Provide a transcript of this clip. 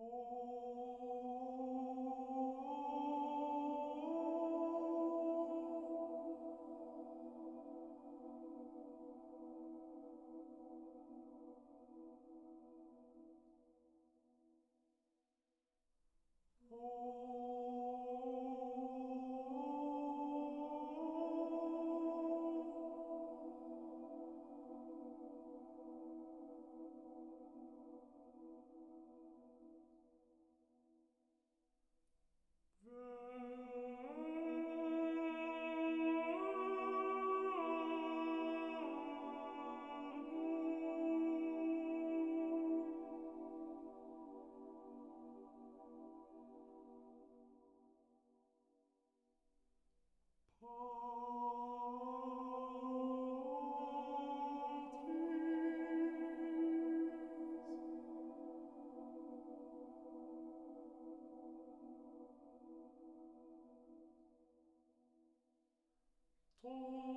Oh. Tor